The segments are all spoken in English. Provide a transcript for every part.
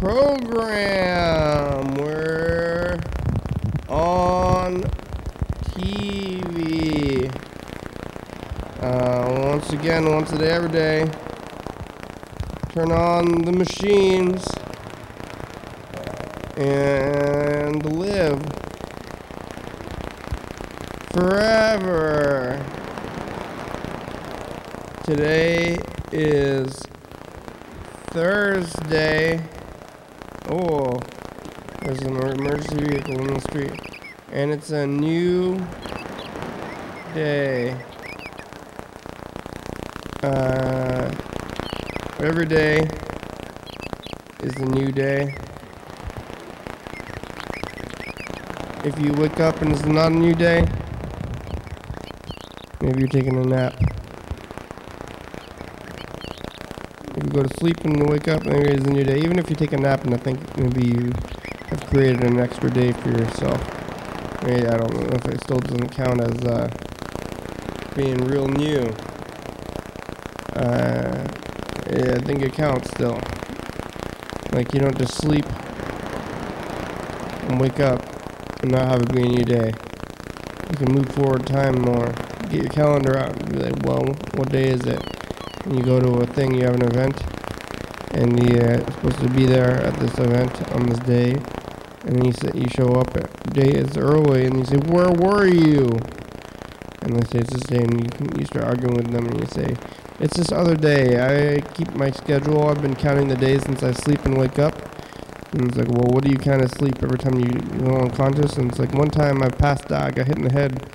program. We're on TV. Uh, once again, once a day, every day. Turn on the machines and live forever. Today is Thursday. Oh, there's an emergency vehicle in the street. And it's a new day. Uh, every day is a new day. If you wake up and it's not a new day, maybe you're taking a nap. If you go to sleep and wake up, maybe it's a new day. Even if you take a nap and I think maybe you have created an extra day for yourself. Maybe I don't know if it still doesn't count as uh, being real new. Uh, yeah, I think it counts still. Like you don't just sleep and wake up and not have it be a new day. You can move forward time more. Get your calendar out and be like, well, what day is it? You go to a thing, you have an event, and you're uh, supposed to be there at this event on this day, and then you say, you show up at day is early, and you say, where were you? And they say it's this day, and you you start arguing with them, and you say, it's this other day. I keep my schedule. I've been counting the days since I sleep and wake up. And it's like, well, what do you kind of sleep every time you you go unconscious? And it's like one time I passed out, I got hit in the head,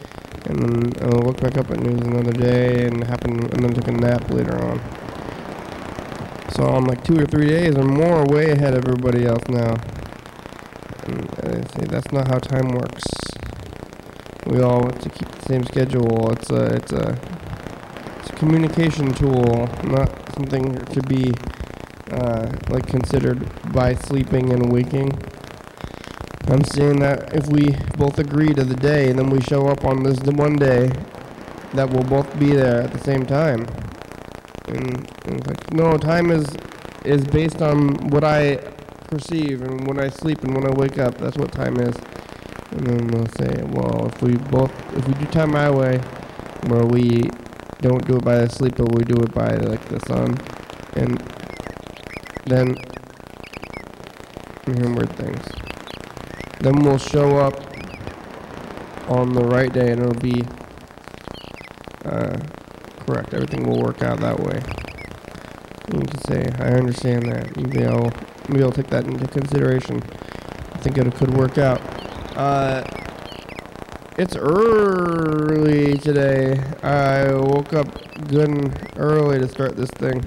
and then I woke back up it was another day, and it happened, and then took a nap later on. So I'm like two or three days or more way ahead of everybody else now. And I say that's not how time works. We all have to keep the same schedule. It's a it's a it's a communication tool, not something to be uh, like considered by sleeping and waking. I'm saying that if we both agree to the day and then we show up on this the one day, that we'll both be there at the same time. And, and it's like, no, time is is based on what I perceive and when I sleep and when I wake up. That's what time is. And then they'll say, well, if we both if we do time my way, where we don't do it by the sleep, but we do it by like the sun, and then you hear weird things. Then we'll show up on the right day, and it'll be uh, correct. Everything will work out that way. You can say, I understand that. Maybe I'll maybe I'll take that into consideration. I think it could work out. Uh, it's early today. I woke up good and early to start this thing.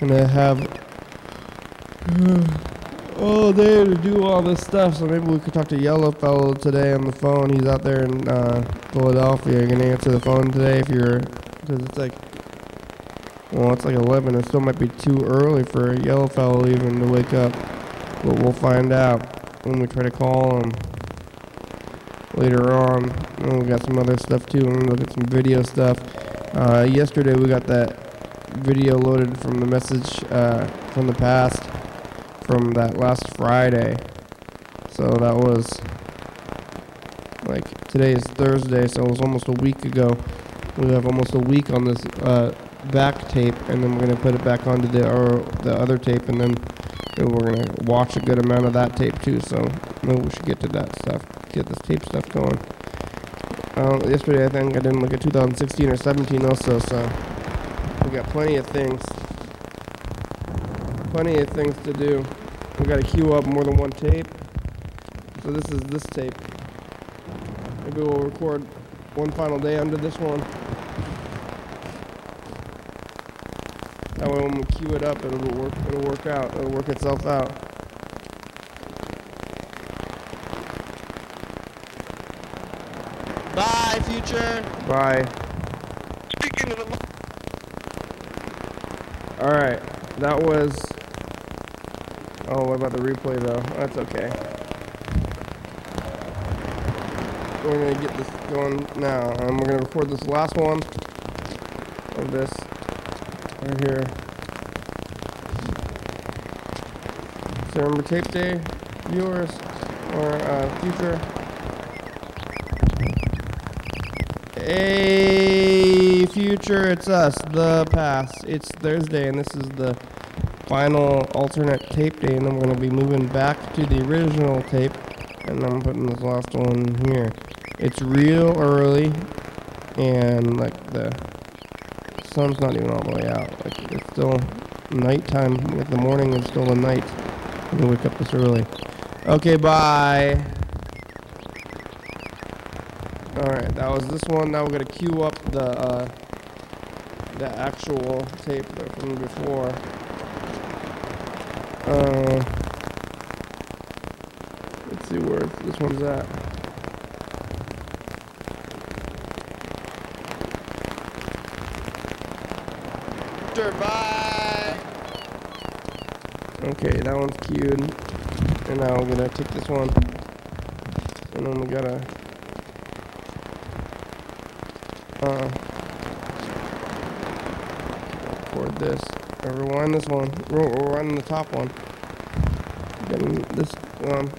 And I have all day to do all this stuff, so maybe we could talk to Yellow Fellow today on the phone. He's out there in uh, Philadelphia. You can answer the phone today if you're, because it's like, well, it's like 11. It still might be too early for Yellow Fellow even to wake up, but we'll find out when we try to call him later on. And we got some other stuff too. and look at some video stuff. Uh, yesterday we got that video loaded from the message uh, from the past from that last Friday. So that was like today is Thursday, so it was almost a week ago. We have almost a week on this uh, back tape, and then we're gonna put it back onto the or the other tape, and then we're gonna watch a good amount of that tape too. So maybe we should get to that stuff, get this tape stuff going. Uh, yesterday I think I didn't look at 2016 or 17 also, so we got plenty of things, plenty of things to do. We got to queue up more than one tape. So this is this tape. Maybe we'll record one final day under this one. That way when we queue it up, it'll work. It'll work out. It'll work itself out. Bye, future. Bye. Speaking of the All right. That was. Oh, what about the replay though? That's okay. we're gonna get this going now. And we're gonna record this last one of this right here. So remember tape day, viewers, or uh, future. Hey, future, it's us, the past. It's Thursday, and this is the final alternate tape day, and then we're gonna be moving back to the original tape, and I'm putting this last one here. It's real early, and like the sun's not even all the way out. Like it's still nighttime. Like the morning is still the night. I'm gonna wake up this early. Okay, bye. Alright, that was this one. Now we're gonna queue up the uh, the actual tape from before. Uh, let's see where this one's at. Bye. Okay, that one's queued. And now we're gonna take this one. And then we gotta uh record this. Or rewind this one. We're rewinding the top one. Getting this one.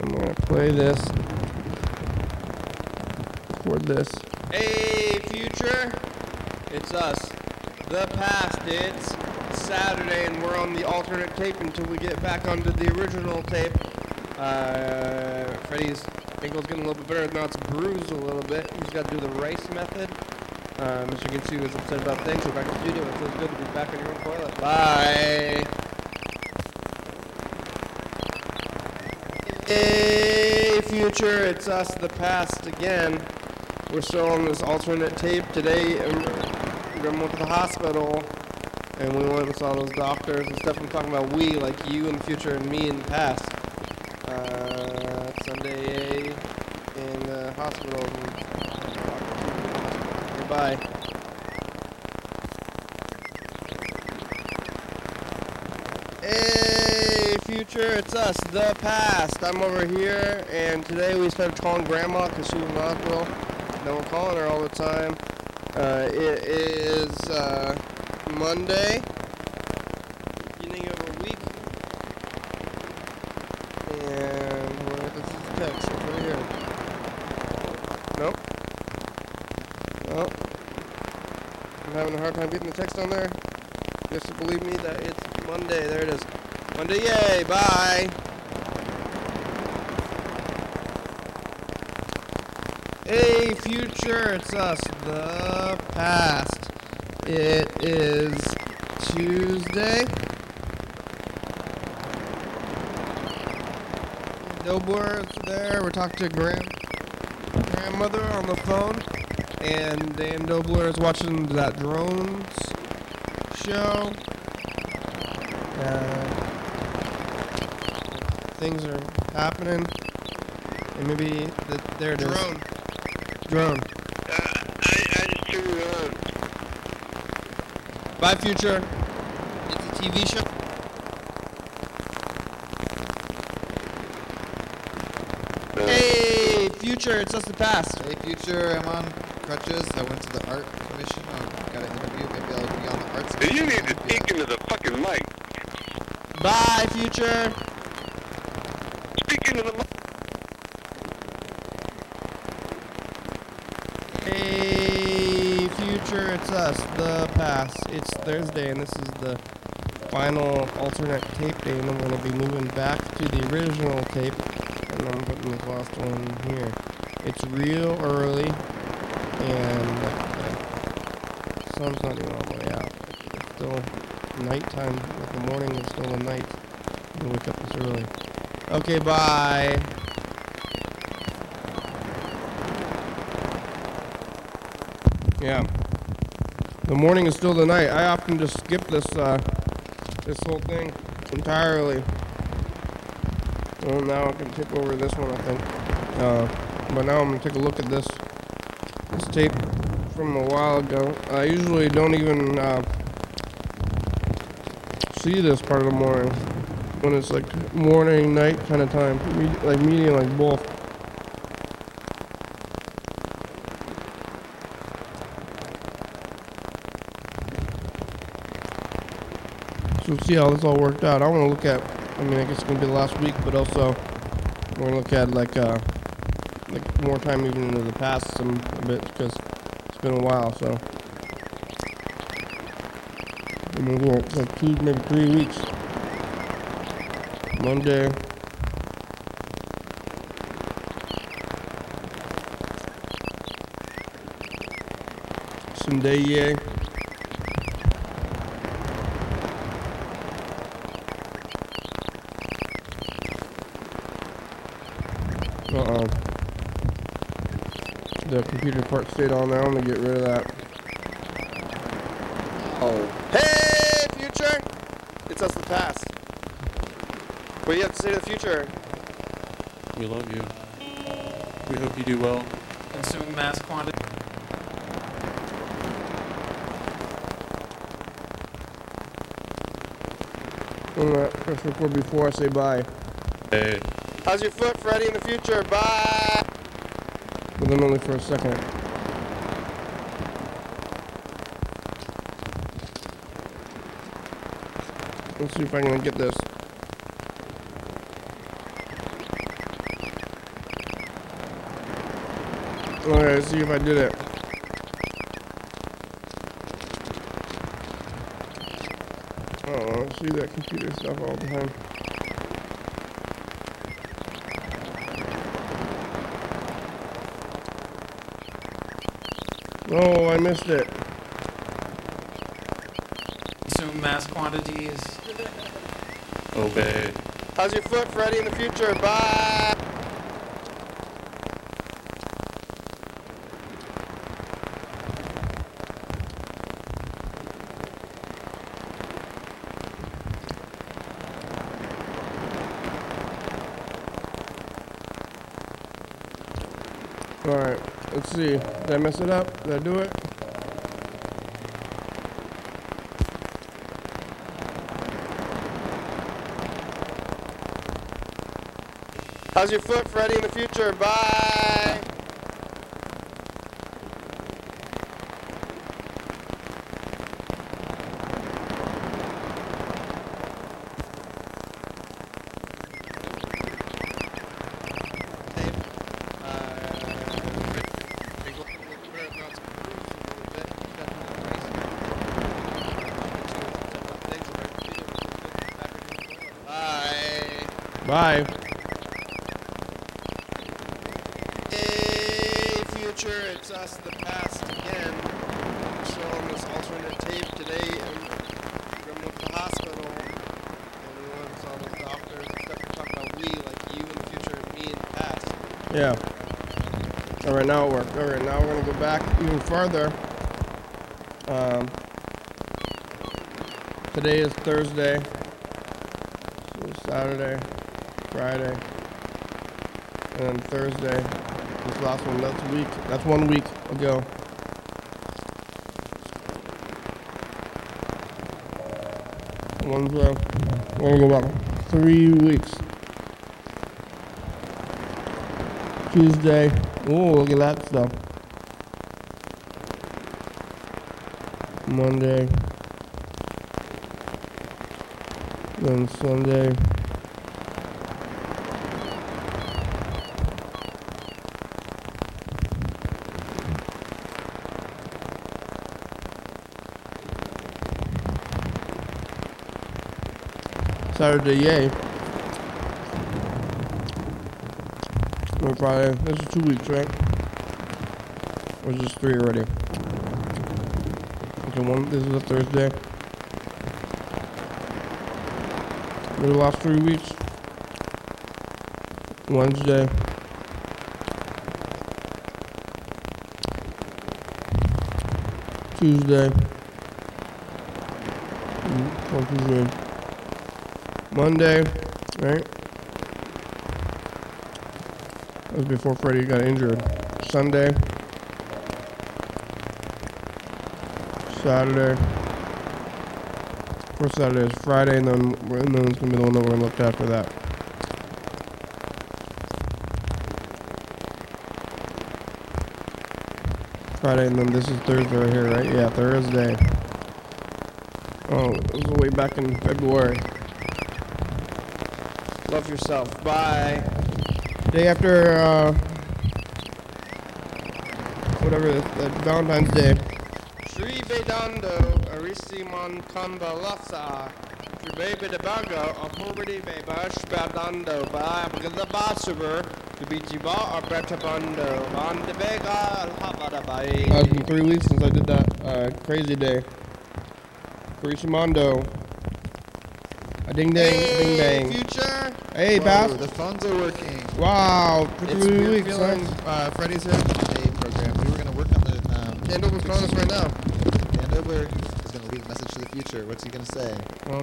And we're gonna play this. Record this. Hey, future. It's us. The past. It's Saturday, and we're on the alternate tape until we get back onto the original tape. Uh, Freddie's ankle's getting a little bit better. Now it's bruised a little bit. He's got to do the rice method. Uh, Mr. Ginsu is upset about things. We're back in the studio. It feels good to be back on your own toilet. Bye. Hey, future, it's us, the past again. We're still on this alternate tape today, we're going to the hospital, and we went and saw those doctors and stuff. I'm talking about we, like you in the future, and me in the past. Uh, Sunday in the hospital. Goodbye. Hey, future, it's us, the past. I'm over here, and today we started calling Grandma because she was hospital. Then we're calling her all the time. Uh, it is uh, Monday, beginning of a week, and where this is the text it's right here. Nope. Nope. I'm having a hard time getting the text on there. Guess to believe me that it's Monday. There it is. Monday, yay! Bye. Hey, future, it's us, the past. It is Tuesday. Dobler's there. We're talking to grand grandmother on the phone, and Dan Dobler is watching that drones show. Uh, things are happening, and maybe the, there it is. Drone. Drone. Uh, I, I just turned it on. Bye, future. It's a TV show. Hey, future, it's us the past. Hey, future, I'm on crutches. I went to the art commission. I got an interview. Maybe I'll be on the arts You need to I'll speak into the fucking mic. Bye, future. Into the. Hey, future, it's us, the past. It's Thursday, and this is the final alternate tape day, and I'm going to be moving back to the original tape, and I'm putting this last one here. It's real early, and the sun's not even all the way out. It's still nighttime, like the morning is still the night. You wake up this early. Okay, bye. Yeah. The morning is still the night. I often just skip this uh, this whole thing entirely. Well, now I can take over this one, I think. Uh, but now I'm gonna take a look at this this tape from a while ago. I usually don't even uh, see this part of the morning when it's like morning, night kind of time, Me- like medium, like both. So we'll see how this all worked out. I want to look at. I mean, I guess it's gonna be the last week, but also we're gonna look at like uh, like more time even into the past some a bit because it's been a while. So. I mean, it's like two, maybe three weeks. Monday. Sunday, yeah. Uh-oh. The computer part stayed on there. I'm gonna get rid of that. Oh. Hey, future! It's us, the past. What do you have to say to the future? We love you. We hope you do well. Consume mass quantity. I'm press record before I say bye. Hey. How's your foot, Freddy, in the future? Bye! But then only for a second. Let's see if I can get this. Alright, let's see if I did it. Oh, I see that computer stuff all the time. Oh, I missed it. Consume mass quantities. Obey. How's your foot, Freddy, in the future? Bye! Alright, let's see. Did I mess it up? Did I do it? How's your foot, Freddy, in the future? Bye! Bye. Hey, future, it's us, the past again. Still on this alternate tape today from the hospital. Everyone's all the doctors and stuff. We're talking about we, like you in the future, and me in the past. Yeah. Alright, now it worked. Alright, now we're gonna go back even farther. Um, today is Thursday. So Saturday, Friday, and then Thursday. This last one, that's a week. That's one week ago. One's uh, we're gonna go back three weeks. Tuesday. Oh, look at that stuff. Monday. Then Sunday. Saturday. No Friday. This is two weeks, right? Or is this three already? Okay, one. This is a Thursday. The last three weeks. Wednesday. Tuesday. Mm, three. Monday, right? That was before Freddie got injured. Sunday. Saturday. First Saturday is Friday, and then and then it's gonna be the one that we're gonna look after that. Friday, and then this is Thursday right here, right? Yeah, Thursday. Oh, this was way back in February. Love yourself. Bye. Day after, uh, whatever, the, the Valentine's Day. Sri Vedando, Arisimon Kambalasa, Baby de Bago, Ahobadi Beba, Spadando, Ba, the Basuber, the Bichiba, or Betabando, Van de Vega, Habada Uh, it's been three weeks since I did that uh, crazy day. Carissimondo. A ding dang, ding dang. future. Hey, Whoa, Bass. The phones are working. Wow, for It's three weird weeks, feeling. huh? Uh, Freddy's here. Hey, program. We were gonna work on the. Um, Dan Dobler's calling us right now. Dan Dobler is gonna leave a message to the future. What's he gonna say? Well,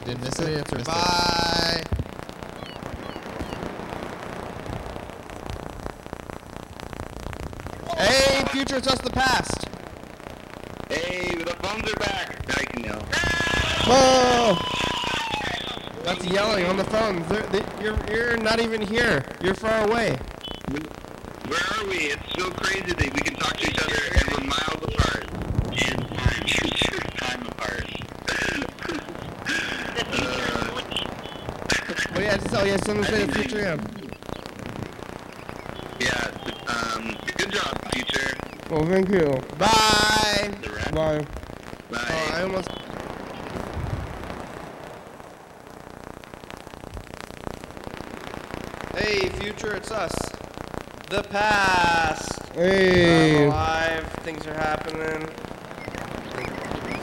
You didn't miss it. answer. Missed it. Bye. Hey, future, it's us the past. Hey, the phones are back. Now you can yell. whoa! That's yelling on the phone. They're, they, you're, you're not even here. You're far away. Where are we? It's so crazy that we can talk to each other and we're miles apart. And time time apart. uh, Well, yeah, just, oh, yeah, someone say the future, yeah. yeah, um, good job, future. Well, thank you. Bye. Bye. Bye. Oh, I almost. Hey, future, it's us. The past. Hey. I'm alive. Things are happening.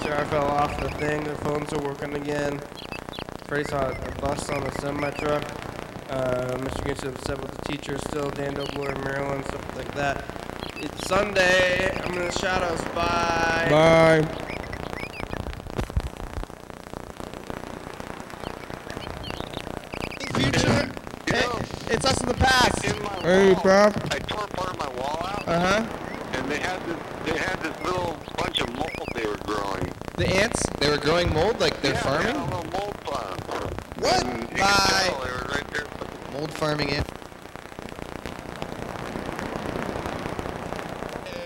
Sarah fell off the thing. The phones are working again. Freddy saw a bus on a semi truck. Uh, Mr. Grinch is upset with the teacher still. Dan Dobler in Maryland, stuff like that. It's Sunday. I'm in the shadows. Bye. Bye. Future. Hey, it's us in the past. In my Hey, wall, Pop. I tore part of my wall out, Uh huh. and they had this. They had this little bunch of mold they were growing. The ants? They were growing mold like they're yeah, farming? They a little mold farm. What? And Bye. tell They were right there. Mold farming ant.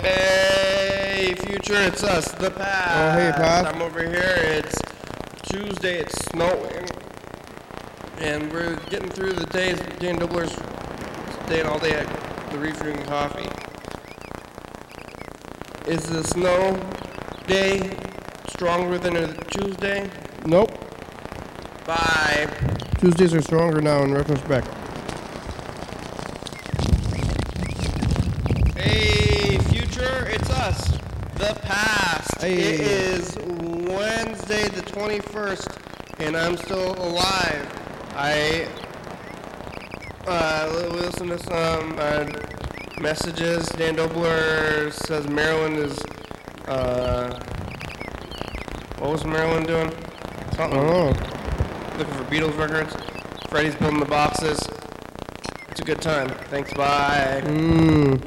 Hey, future, it's us, the past. Oh, hey, past. I'm over here. It's Tuesday. It's snowing, and we're getting through the days. Dan Dobler's staying all day at the reef drinking coffee. Is the snow day stronger than a Tuesday? Nope. Bye. Tuesdays are stronger now in retrospect. Hey, future, it's us, the past. Hey. It is Wednesday the 21st, and I'm still alive. I uh, li- listen to some uh, messages. Dan Dobler says Maryland is. Uh, what was Maryland doing? Something. Oh. Looking for Beatles records. Freddie's building the boxes. It's a good time. Thanks. Bye. Mmm.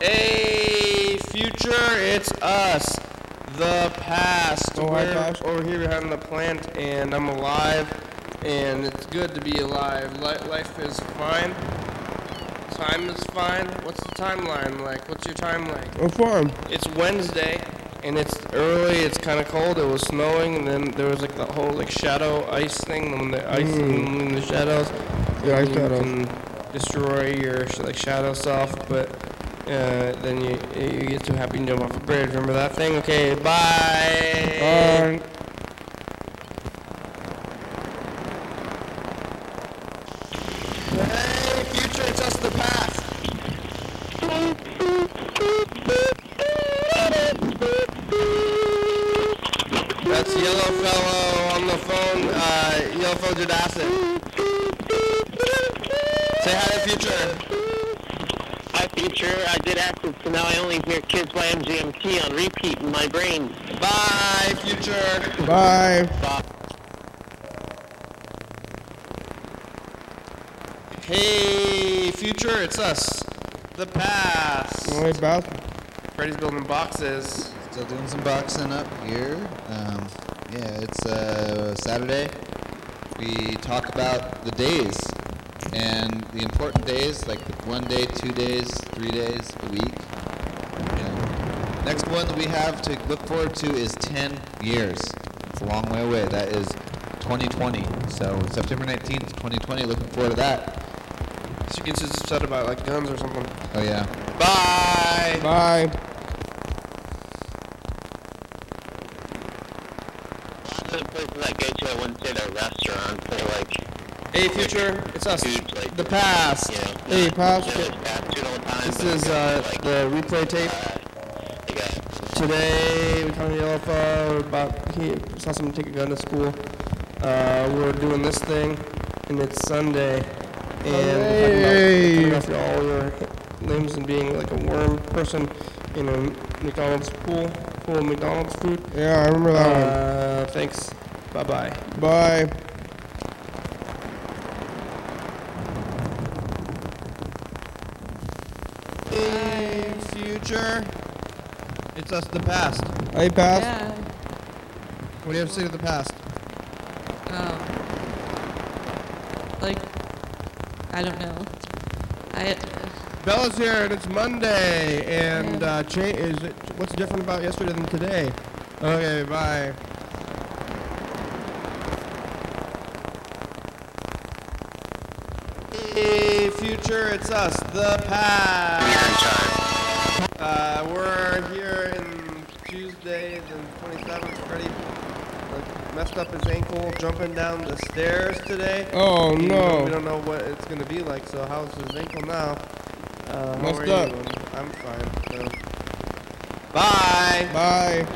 Hey, future, it's us, the past. Oh, We're past. over here behind the plant, and I'm alive, and it's good to be alive. Life is fine. Time is fine. What's the timeline like? What's your time like? Oh, farm. It's Wednesday, and it's early. It's kind of cold. It was snowing, and then there was like the whole like shadow ice thing when the ice Mm. in the shadows. Yeah, ice shadows. can destroy your like shadow self, but uh, then you you get too happy and jump off a bridge. Remember that thing? Okay, bye. Bye. Hey, future, it's the past. That's Yellow on the phone. Uh. Say hi to future. Hi, future. I did acid, so now I only hear Kids by MGMT on repeat in my brain. Bye, future. Bye. Hey, future, it's us. the past. Hey, Beth. Freddy's building boxes. Still doing some boxing up here. Um, yeah, it's uh, Saturday. We talk about the days and the important days, like one day, two days, three days, a week. Yeah. Next one that we have to look forward to is 10 years. It's a long way away. That is 2020. So September 19th, 2020. Looking forward to that. So She gets upset about like guns or something. Oh yeah. Bye. Bye. Lots of places I go to, I wouldn't say they're restaurants. They're like Hey, future. It's us. food places. The past. You know, Hey, not past. necessarily fast food all the time. This is uh, like, the replay tape. uh, Today we come to Yellow Phone about he saw someone take a gun to school. Uh, we're doing this thing, and it's Sunday, and Hey. we're talking about all your limbs and being like a worm person in a McDonald's pool full of McDonald's food. Yeah, I remember that Uh, thanks. Bye bye bye. one. Bye. Hey, future. It's us, the past. Hey, Beth. Yeah. What do you have to say to the past? Um, like, I don't know. I Bella's here, and it's Monday. And Yeah. uh, cha- is it what's different about yesterday than today? Okay, bye. Future, it's us, the past. Uh, we're here in Tuesday, the 27th. Freddie messed up his ankle jumping down the stairs today. Oh, We no. don't- We don't know what it's gonna be like. So how's his ankle now? Uh, Messed up. you? I'm fine. So. Bye. Bye.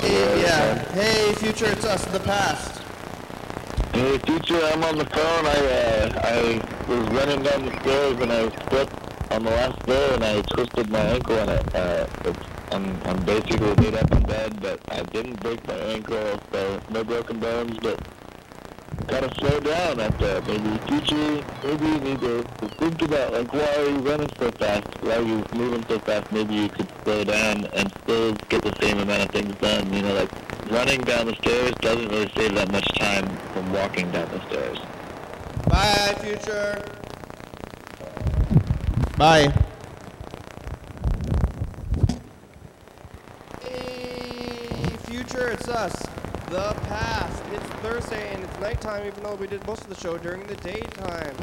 Hey, yeah. Hey, future. It's us. The past. Hey, teacher, I'm on the phone. I uh, I was running down the stairs and I slipped on the last stair and I twisted my ankle and it, uh, I'm I'm basically laid up in bed, but I didn't break my ankle, so no broken bones. But gotta slow down at maybe teacher. Maybe you need to think about like why are you running so fast? Why are you moving so fast? Maybe you could slow down and still get the same amount of things done. You know, like running down the stairs doesn't really save that much time from walking down the stairs. Bye, future. Bye. Hey, future. It's us. The past. It's Thursday and it's nighttime. Even though we did most of the show during the daytime,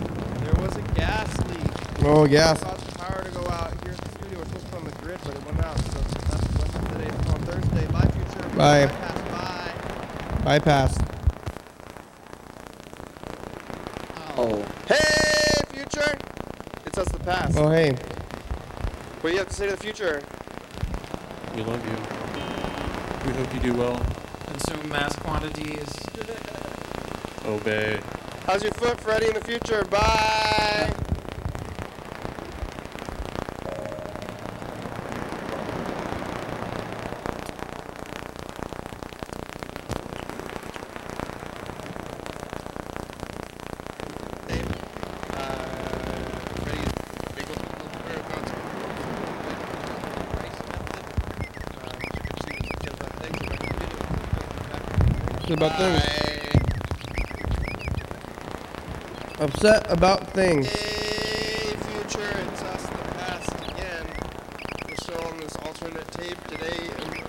there was a gas leak. Oh, yes. caused the power to go out here at the studio. We're supposed to put on the grid, but it went out. So that's what's today on Thursday. Bye, future. Bye. Bye. Bypass. Oh. Hey, future. It's us, the past. Oh, hey. What do you have to say to the future? We love you. We hope you do well. Consume mass quantities. Obey. How's your foot, Freddy, in the future? Bye. About things. Upset about things. Hey, future, it's us, the past again. We're still on this alternate tape today in, in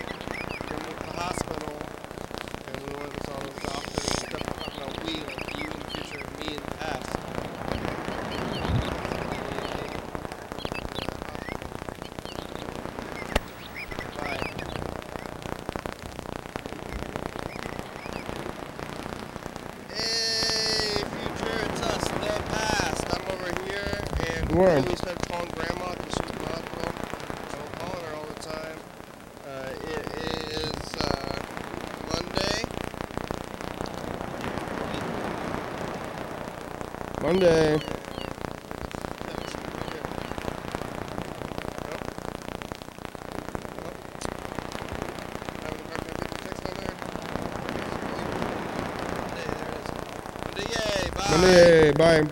the hospital. And we went and saw this doctor and stuff talking about we, like you in the future, and me in the past. Bye. Hey, future, it's us, the past. I'm over here, and Word. spent calling grandma because she's the hospital. So we're calling her all the time. Uh, it is uh, Monday. Monday. Yay! Sunday. Bye.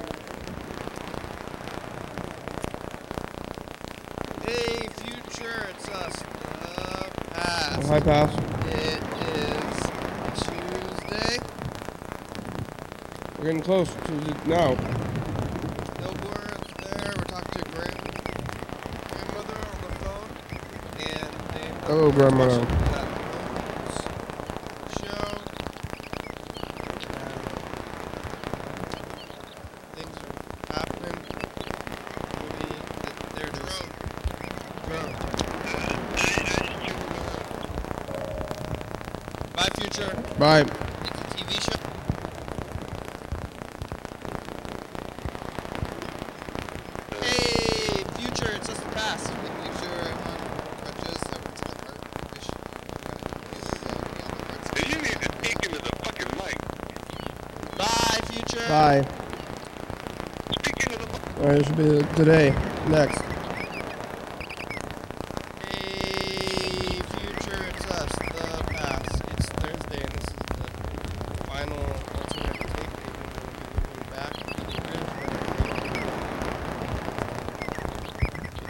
Hey, future, it's us. The past. Hi, pass. It is Tuesday. We're getting close to the, now. Billboard's there. We're talking to grand grandmother on the phone, and Hello, grandmother. that show. And things are happening. Maybe that they're just drone. Bye, future. Bye. It's a TV show. Hey, future, it's just the past. Future, I'm on crutches. I went to the art mission. You need to speak into the fucking mic. Bye, future. Bye. Speak into the fucking mic. All right, it should be today. Next. Hey, future, it's us, the past. It's Thursday, and this is the final alternate tape taping. We'll be moving back to the original.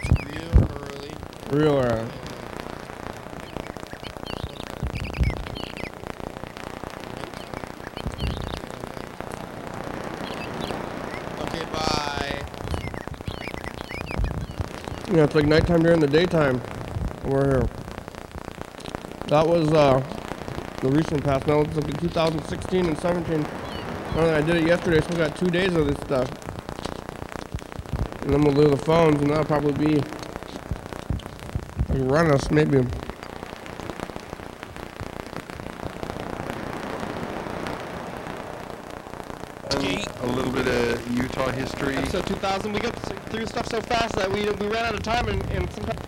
It's real early. Real uh, Okay, bye. Yeah, it's like nighttime during the daytime. We're here. That was uh, the recent past. Now it's like in 2016 and 17. Now I did it yesterday, so we got two days of this stuff. And then we'll do the phones, and that'll probably be like run us maybe. A little bit of Utah history. Episode 2000, we got through stuff so fast that we, we ran out of time, and, and sometimes.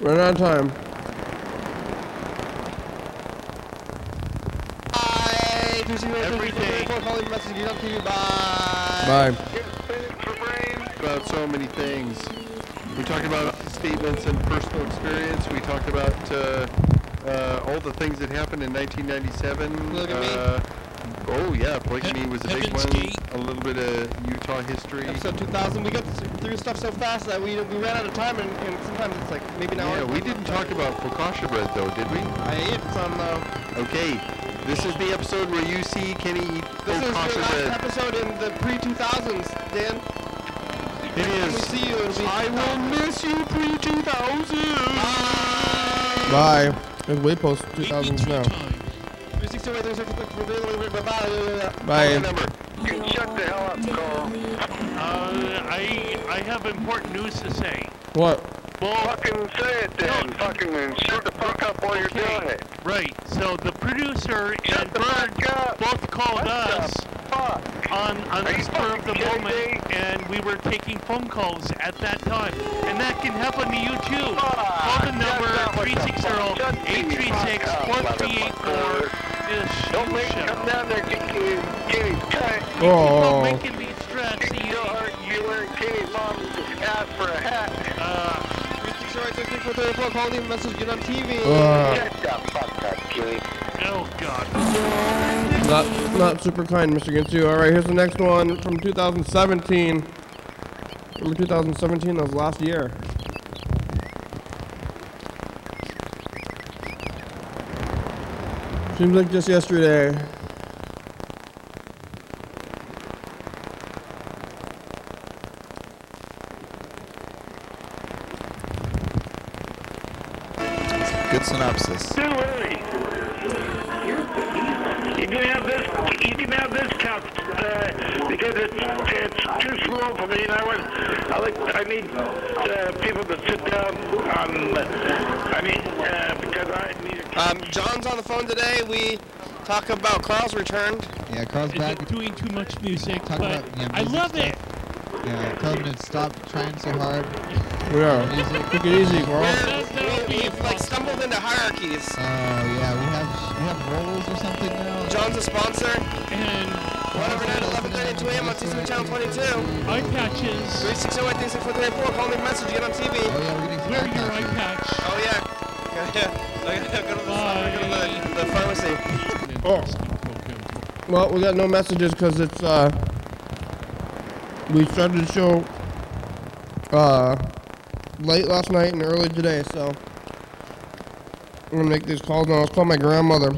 Run out of time. Bye. Every day. Calling message, you don't see you. Bye. Bye. about so many things. We talked about statements and personal experience. We talked about uh, uh, all the things that happened in 1997. Look at me. uh, Oh yeah, polygamy was a big Heaven's one. Gate. A little bit of Utah history. Episode 2000, we got through stuff so fast that we, we ran out of time, and, and sometimes it's like maybe an hour. Yeah, we didn't talk about focaccia bread though, did we? I ate some though. Okay, this is the episode where you see Kenny eat This is your last bread. episode in the pre 2000s, Dan. It When we is. see you, it'll be. I will miss you pre 2000. Bye. It's way post 2000s now. 360 Bye. You shut the hell up, Carl. Uh, I I have important news to say. What? Well, fucking say it then. No. Fucking shut the fuck up while you're doing it. Right. So the producer shut and Bird both called what us on on the spur of the moment, me? and we were taking phone calls at that time, and that can happen to you too. Call the number 360 836 4384 don't make him come down there get, get, cut. Oh. You keep on making me stretch. You are, you are getting mom asked for a hat. Uh. A message, get on TV. Uh. Shut the fuck up, Oh, God. Not, not super kind, Mr. Ginsu. All right, here's the next one from 2017. Remember 2017? That was last year. Seems like just yesterday. Good synopsis. Too early. You can have this. You can have this couch uh, because it's it's too small for me, and I want. I like. I need uh, people to sit down on. I need uh, because I need. A Um, John's on the phone today. We talk about Carl's return. Yeah, Carl's back. Is it doing too much music? Talk but about, yeah, I music love stuff. it. Yeah, tell him to stop trying so hard. Yeah. Music. Take it easy, Carl. We, we've like stumbled into hierarchies. Oh yeah, we have we have roles or something now. John's a sponsor. And Whatever night, 11:32 a.m. on TC Channel 22. eye patches. 360 3644, call me a message, get on TV. Oh yeah, we're getting Wear some your eye eye patch. Oh yeah. I the, I gotta go to the, the pharmacy. Oh. Well, we got no messages because it's uh. We started the show uh late last night and early today, so I'm gonna make these calls now. Let's call my grandmother.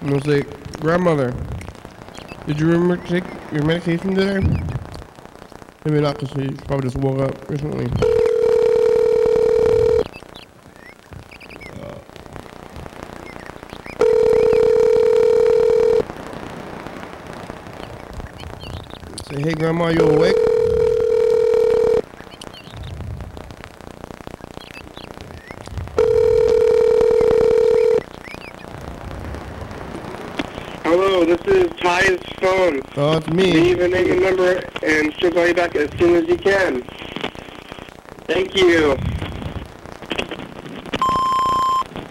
I'm gonna say, grandmother, did you remember to take your medication today? Maybe not, because she probably just woke up recently. Grandma, you awake? Hello, this is Ty's phone. Oh, it's me. Leave a name and number, and she'll call you back as soon as you can. Thank you.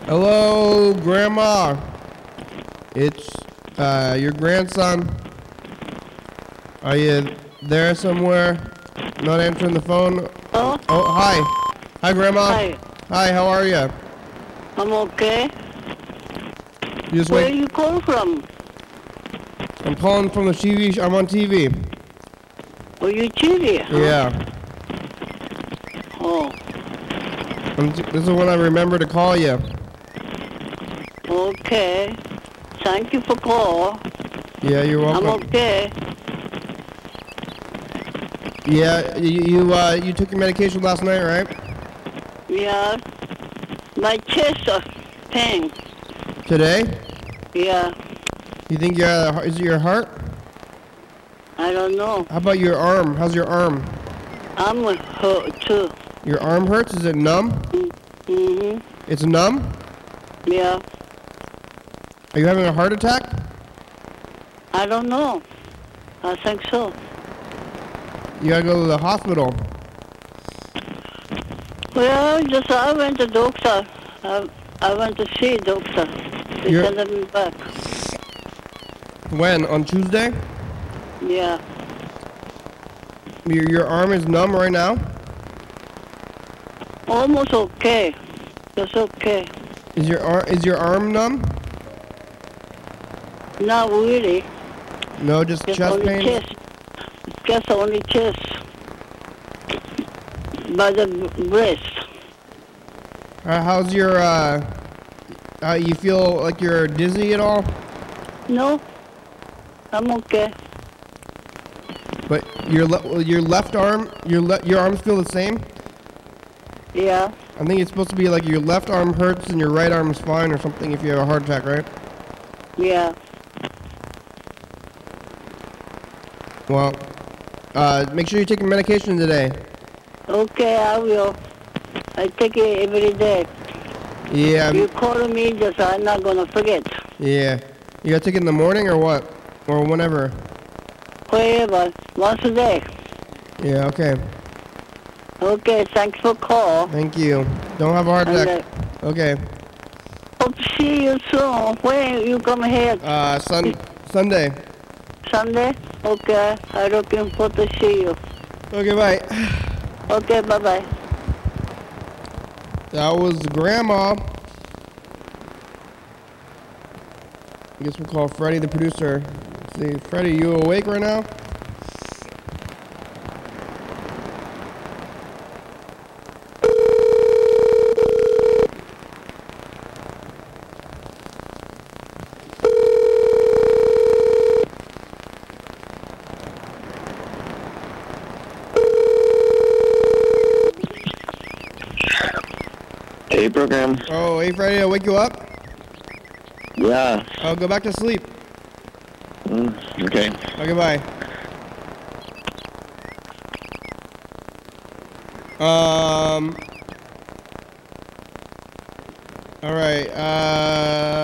Hello, Grandma. It's uh, your grandson. Are you there somewhere? Not answering the phone? Oh. Oh, hi. Hi, Grandma. Hi. Hi, how are you? I'm okay. You just Where wait. you calling from? I'm calling from the TV. sh- I'm on TV. Oh, you TV? huh? Yeah. Oh, I'm t- this is when I remember to call you. okay. Thank you for call. Yeah, you're welcome. I'm okay. Yeah, you you, uh, you took your medication last night, right? Yeah. My chest is pain. Today? Yeah. You think you're uh, is it your heart? I don't know. How about your arm? How's your arm? I'm hurt too. Your arm hurts? Is it numb? Mm-hmm. It's numb? Yeah. Are you having a heart attack? I don't know. I think so. You gotta go to the hospital. Well, just I went to doctor. I, I went to see doctor. They You're- sent me back. When? On Tuesday? Yeah. Your, your arm is numb right now? Almost okay. Just okay. Is your ar- is your arm numb? Not really. No, just, Just chest pain. chest. Just only chest. By the breast. Uh, how's your uh? Uh, you feel like you're dizzy at all? No. I'm okay. But your le- your left arm, your le- your arms feel the same. Yeah. I think it's supposed to be like your left arm hurts and your right arm is fine or something if you have a heart attack, right? Yeah. Well, uh, make sure you take your medication today. Okay, I will. I take it every day. Yeah, You call me, just I'm not gonna forget. yeah. You gotta take it in the morning or what? Or whenever. Wherever, once a day. Yeah, okay. Okay, thanks for call. Thank you. Don't have a heart attack. Okay. Hope to see you soon. When you come here? Uh, sun Sunday. Sunday? Okay, I'm looking forward to see you. Okay, bye. Okay, bye-bye. That was Grandma. I guess we'll call Freddie the producer. See, Freddie, you awake right now? Hey, program. Oh, hey, Freddie, I'll wake you up? Yeah. I'll go back to sleep. Mm, okay. Okay, bye. Um. All right. Uh,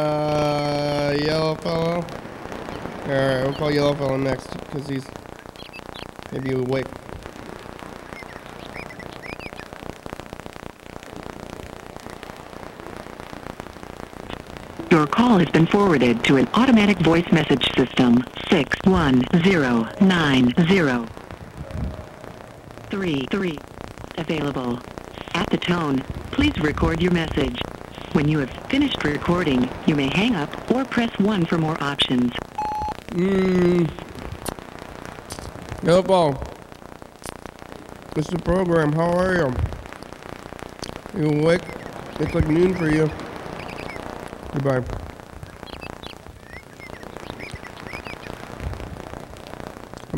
yellow fellow. All right, we'll call yellow fellow next because he's maybe awake. Your call has been forwarded to an automatic voice message system. 61090. 33. Available. At the tone, please record your message. When you have finished recording, you may hang up or press 1 for more options. Mmm. Hello. It's the program. How are you? You awake? It's like noon for you. Goodbye.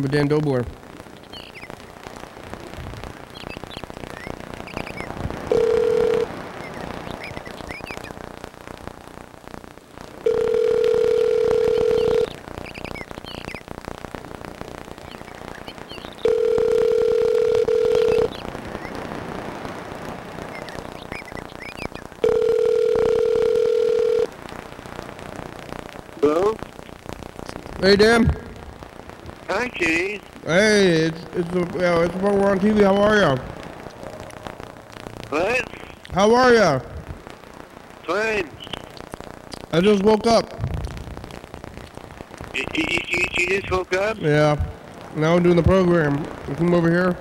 I'm a Dan Dobler. Hello? Hey, Dan. Kitty. Hey, it's it's uh, the yeah, it's the on TV. How are you? What? How are you? Fine. I just woke up. You, you, you, just woke up? Yeah. Now I'm doing the program. You come over here.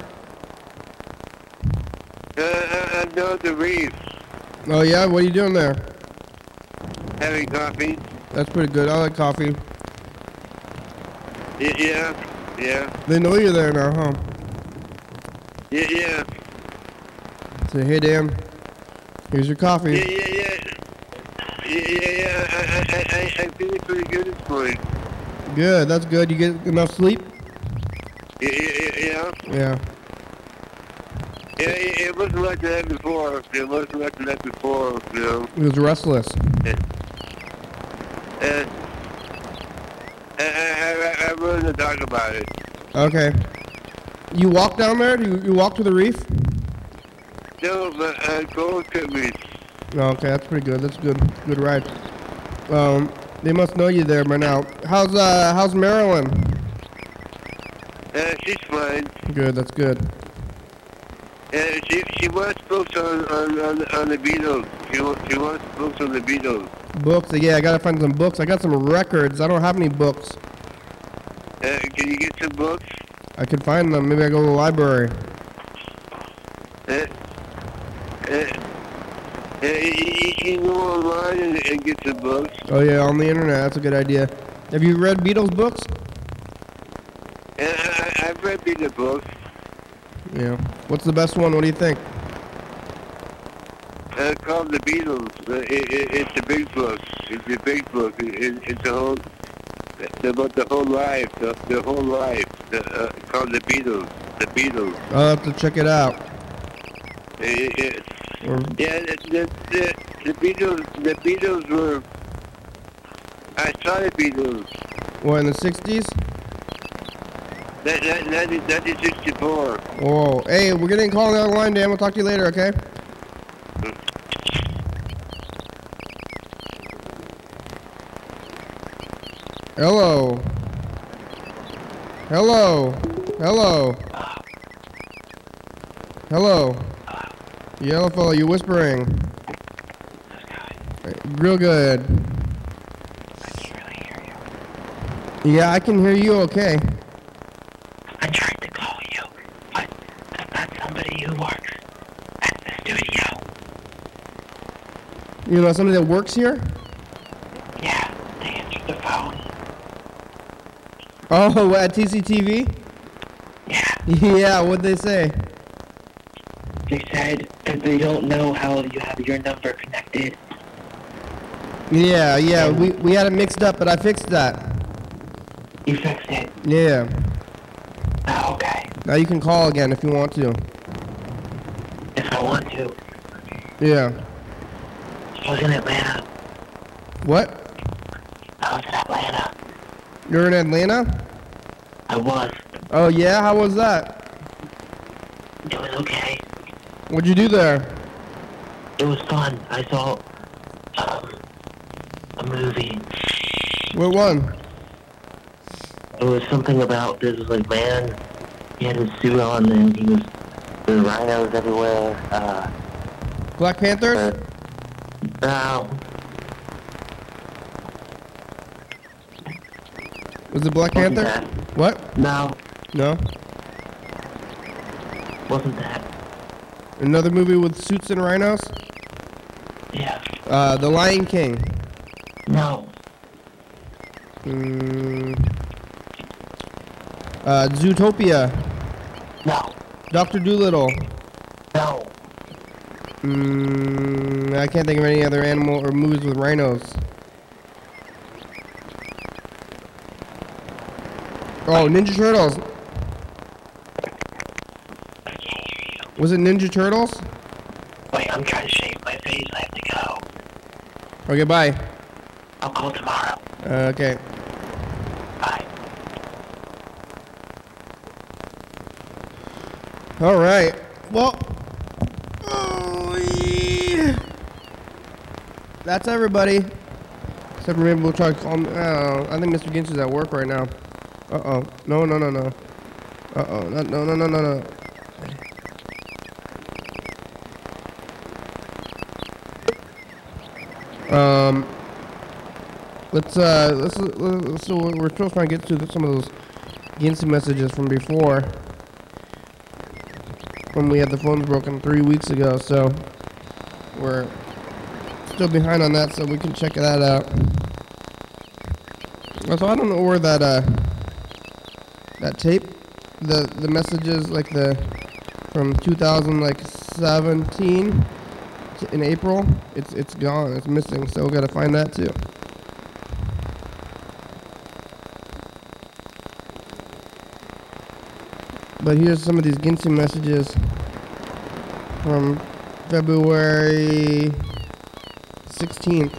Uh, I, I'm down at the reef, Oh yeah, what are you doing there? having coffee. That's pretty good. I like coffee. Yeah, yeah, They know you're there now, huh? yeah, yeah. Say, hey Dan, here's your coffee. Yeah, yeah, yeah. Yeah, yeah, yeah. I, I, I, I, I'm feeling pretty good this morning. Good, that's good. You get enough sleep? Yeah, yeah, yeah, yeah. Yeah. Yeah, it, it wasn't like that before. It wasn't like that before, you know. He was restless. And I, I, I, I to talk about it. Okay. You walk down there? You, you walk to the reef? No, but uh, Gold took me. Okay, that's pretty good. That's good. Good ride. Um, they must know you there by now. How's uh, how's Marilyn? Uh, she's fine. Good. That's good. Uh, she she wants books on on on, on the Beatles. She wants she wants books on the Beatles. Books. Yeah, I gotta find some books. I got some records. I don't have any books. Uh, can you get some books? I could find them. Maybe I go to the library. Uh, uh, uh, you, can go online and, and get some books. Oh yeah, on the internet. That's a good idea. Have you read Beatles books? And I, I've read Beatles books. Yeah. What's the best one? What do you think? Uh, called the Beatles. Uh, it, it, it's a big book. It's a big book. It, it, it's a whole about the whole life. The, the whole life. The, uh, called the Beatles. The Beatles. I'll have to check it out. It, it, Or, yeah, the, the, the, Beatles. The Beatles were. I saw the Beatles. what in the '60s? That, that, 19, 1964. Whoa. Hey, we're getting a call on the line, Dan. We'll talk to you later, okay? Hello. Hello. Hello. Hello. Yellow fellow, you whispering. Real good. Yeah, I can hear you okay. I tried to call you, but that's not somebody who works at the studio. You know somebody that works here? Yeah, they answered the phone. Oh, at TCTV? Yeah. Yeah, what'd they say? They said that they don't know how you have your number connected. Yeah, yeah, we, we had it mixed up, but I fixed that. You fixed it. Yeah. Oh, okay. Now you can call again if you want to. If I want to. Yeah. I was in Atlanta. What? I was in Atlanta. You're in Atlanta? I was. Oh, yeah? How was that? It was okay. What'd you do there? It was fun. I saw um, a movie. What one? It was something about this like man. He had his suit on and he was there were rhinos everywhere. Uh, Black Panthers? uh, Was it Black Wasn't Panther? that. What? No. No? wasn't that? Another movie with suits and rhinos? Yeah. Uh, The Lion King. No. Mm, Uh, Zootopia. No. Doctor Doolittle. No. Mm, I can't think of any other animal or movies with rhinos. Oh, Ninja Turtles. Was it Ninja Turtles? Wait, I'm trying to shave my face. I have to go. Okay, bye. I'll call tomorrow. Uh, okay. Bye. All right. Well, oh, yeah. that's everybody. Except for maybe we'll try to call him. Uh, I think Mr. Ginch is at work right now. Uh oh. No, no, no, no. Uh oh. No, no, no, no, no. Um. Let's uh. Let's. let's so we're still trying to get to some of those Ginsu messages from before when we had the phones broken three weeks ago. So we're still behind on that, so we can check that out. So I don't know where that uh that tape, the the messages like the from 2000 like 17 in April, it's it's gone, it's missing. So we gotta find that too. But here's some of these Ginsu messages from February 16th.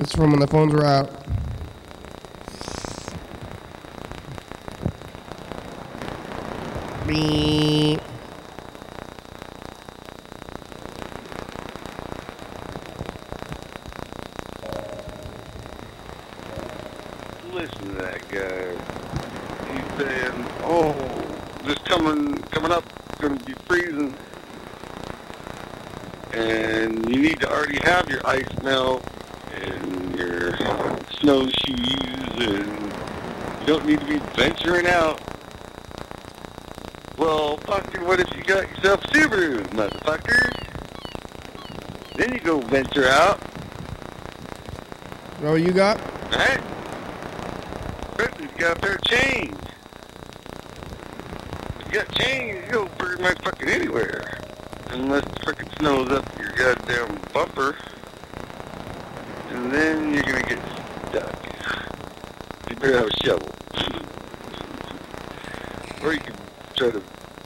It's from when the phones were out. Listen to that guy. He's saying, "Oh, this coming coming up, going to be freezing, and you need to already have your ice melt and your snowshoes, and you don't need to be venturing out." What if you got yourself Subaru, motherfucker? Then you go venture out, Know what you got? right? Brittany's got a pair of chains. You got chains, you go pretty much fucking anywhere. Unless it fucking snows up your goddamn bumper. And then you're gonna get stuck. You better have a shovel. or you can try to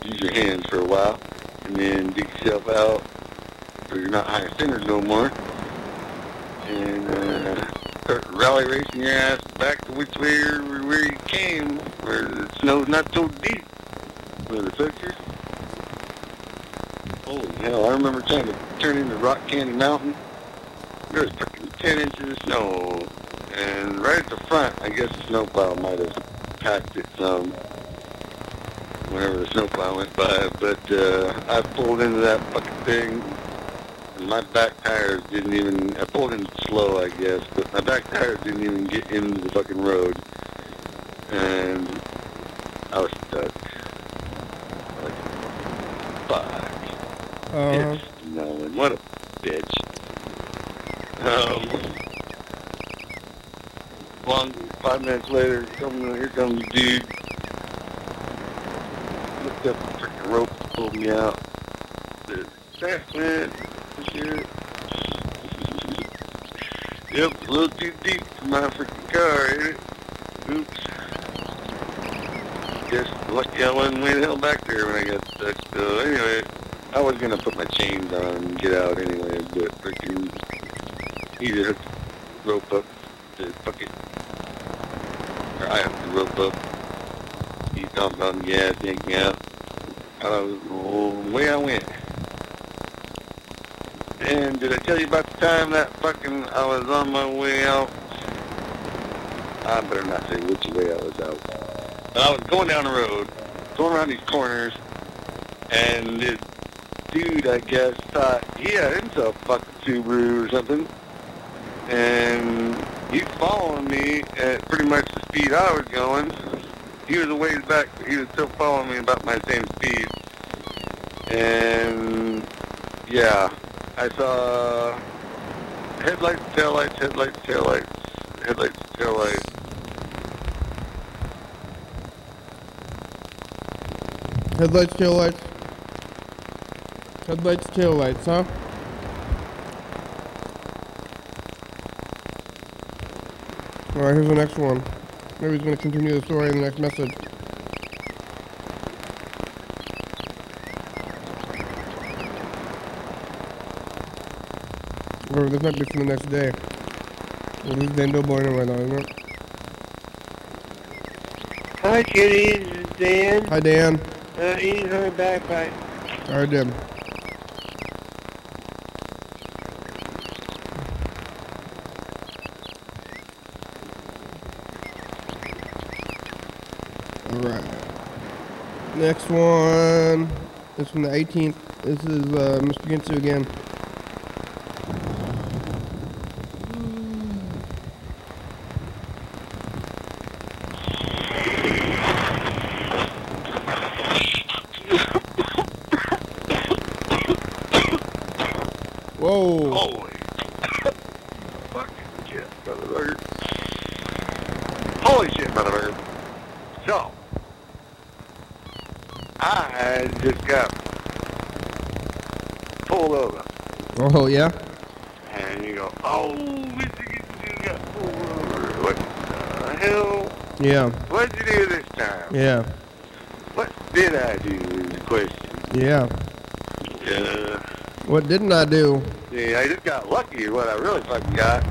use your hands for a while and then dig yourself out so you're not high centered no more. And uh, start rally racing your ass back to which way where you came, where the snow's not so deep, motherfucker. Holy hell, I remember trying to turn into Rock Candy Mountain. There was fucking 10 inches of snow. And right at the front, I guess the snowplow might have packed it some whenever the snowplow went by. But uh, I pulled into that fucking thing and my back tires didn't even, I pulled in slow, I guess, but my back tires didn't even get into the fucking road. And I was stuck. Like, fuck. Uh-huh. It's snowing. What a bitch. Um, long, five minutes later, coming, here comes the dude. The freaking rope, pulled me out. Said, Thanks, man. Shit. Yep, a little too deep for my freaking car, ain't it? Oops. Guess lucky I wasn't way the hell back there when I got stuck. So anyway, I was gonna put my chains on and get out anyway, but freaking he just hooked the rope up to fuck it. Or I hooked the rope up. He dumped on the gas, yanked me out. I was way I went. And did I tell you about the time that fucking I was on my way out? I better not say which way I was out. But I was going down the road, going around these corners, and this dude, I guess, thought he had himself a fucking Subaru or something. And he's following me at pretty much the speed I was going. He was a ways back, but he was still following me about my same speed. And yeah, I saw headlights, taillights, headlights, taillights, headlights, taillights. Headlights, taillights. Headlights, taillights, huh? Alright, here's the next one. Maybe he's going to continue the story in the next message. Or this might be from the next day. Well, this is Dando Bueno right now, isn't it? Hi, kitty. This is Dan. Hi, Dan. Uh, eating her backpack. Alright, Dan. Alright. Next one is from the 18th. This is uh, Mr. Ginsu again. Whoa. Holy fucking shit, motherfucker. Holy shit, motherfucker. So, I just got pulled over. Oh, yeah? And you go, oh, Mr. Gibson got pulled over. What the hell? Yeah. What'd you do this time? Yeah. What did I do is the question. Yeah. Yeah. What didn't I do? Yeah, I just got lucky is what I really fucking got.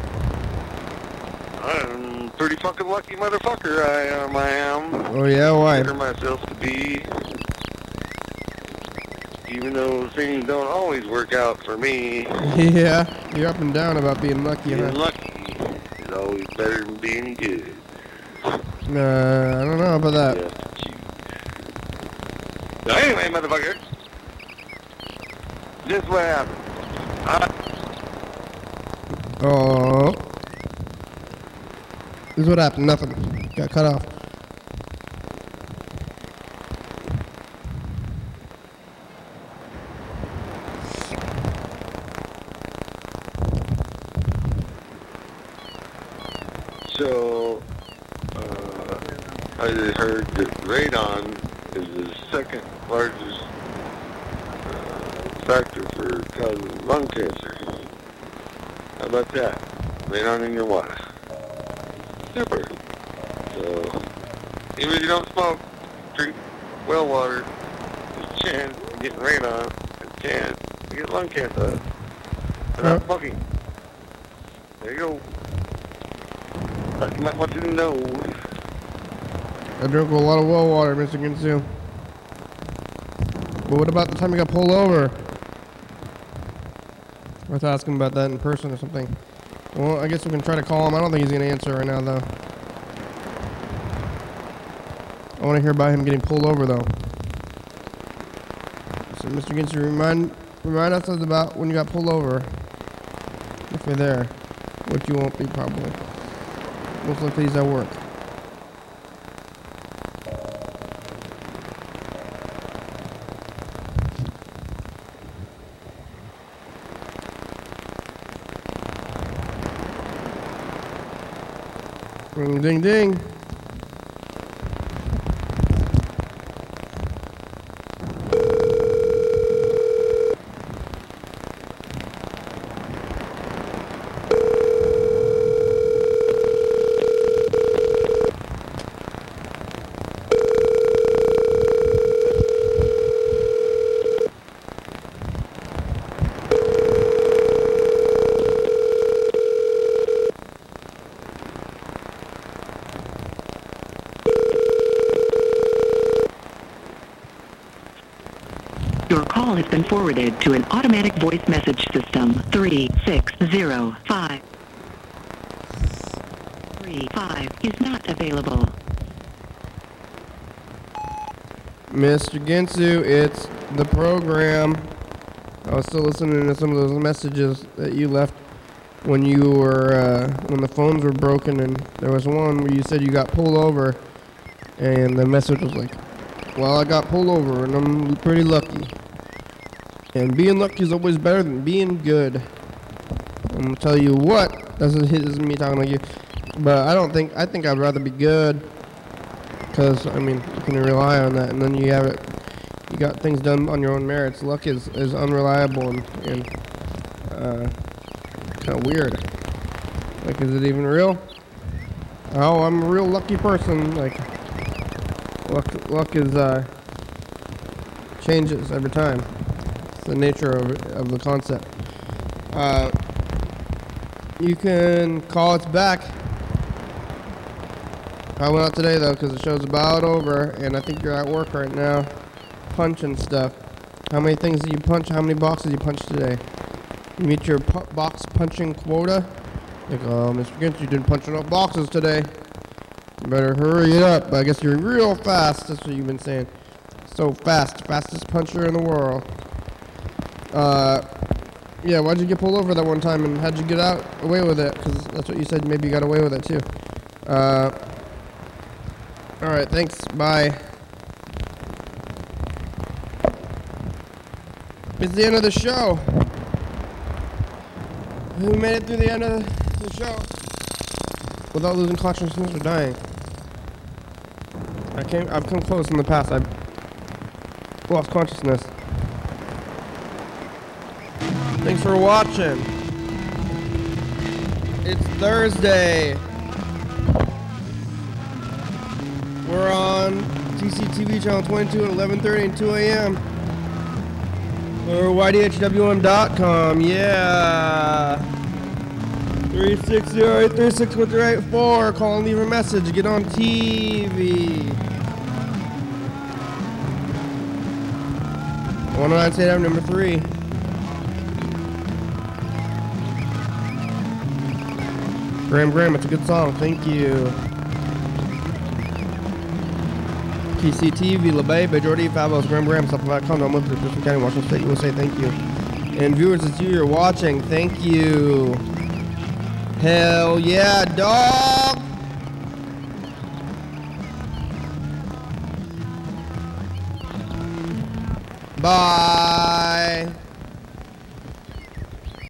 I'm pretty fucking lucky motherfucker I am, I am. Oh, yeah? Why? Consider myself to be. Even though things don't always work out for me, Yeah. You're up and down about being lucky, being huh? lucky is always better than being good. Uh, I don't know about that. So anyway, motherfucker, this is what happened. I, Oh. This is what happened. Nothing. Got cut off. so, I heard that radon is the second largest uh, factor for causing lung cancer. How about that? Radon in your water. Super. So, even if you don't smoke, drink well water, there's a chance of getting radon, a chance to get lung cancer. And not smoking. There you go. Thought you might want to know. I drink a lot of well water, Mr. Ginsu. But what about the time you got pulled over? I was asking about that in person or something. Well, I guess we can try to call him. I don't think he's gonna answer right now, though. I want to hear about him getting pulled over, though. So, Mr. Ginsu, remind remind us about when you got pulled over. If you're there, which you won't be probably. Most likely he's at work. Ring ding ding. Your call has been forwarded to an automatic voice message system. 3605 35 is not available. Mr. Ginsu, it's the program. I was still listening to some of those messages that you left when you were uh, when the phones were broken, and there was one where you said you got pulled over, and the message was like, "Well, I got pulled over, and I'm pretty lucky." And being lucky is always better than being good. I'm gonna tell you what. This is, this is me talking to you, but I don't think I think I'd rather be good because I mean you can rely on that, and then you have it. you got things done on your own merits. Luck is, is unreliable and, and uh, kind of weird. Like, is it even real? Oh, I'm a real lucky person. Like, luck, luck is uh, changes every time. The nature of, of the concept. Uh, you can call us back. Probably not today though, because the show's about over, and I think you're at work right now, punching stuff. How many things did you punch? How many boxes you punched today? You meet your pu- box punching quota? Like, oh, Mr. Gintz, you didn't punch enough boxes today. You better hurry it up. I guess you're real fast. That's what you've been saying. So fast, fastest puncher in the world. Uh, yeah. Why'd you get pulled over that one time, and how'd you get out away with it? Because that's what you said. Maybe you got away with it too. Uh. All right. Thanks. Bye. It's the end of the show. We made it through the end of the show without losing consciousness or dying? I came. I've come close in the past. I've lost consciousness. Thanks for watching. It's Thursday. We're on TCTV channel 22 at 11:30 and 2 a.m. Or ydhwm.com. Yeah. 360-836-1384. Call and leave a message. Get on TV. 109 State Avenue, number 3. Graham Graham, it's a good song. Thank you. TCTV, La Bay, Jordy, Fabulous, Graham Graham, Supplement.com, move to District County, Washington State, USA. Thank you. And viewers, it's you you're watching. Thank you. Hell yeah, dog. Bye.